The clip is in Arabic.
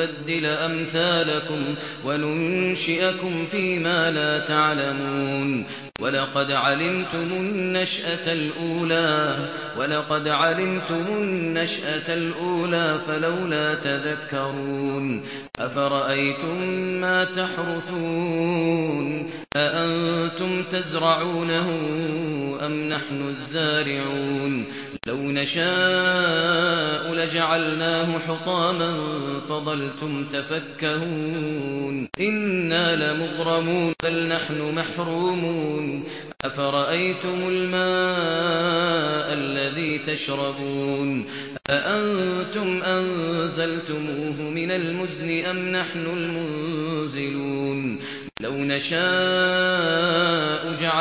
أن نبدل أمثالكم وننشئكم فيما لا تعلمون. ولقد علمتم النشأة الأولى ولقد علمتم النشأة الأولى فلولا تذكرون. أفرأيتم ما تحرثون؟ أأنتم تزرعونه؟ أم نحن الزارعون لو نشاء لجعلناه حطاما فظلتم تفكهون إنا لمغرمون بل نحن محرومون أفرأيتم الماء الذي تشربون أأنتم أنزلتموه من المزن أم نحن المنزلون لو نشاء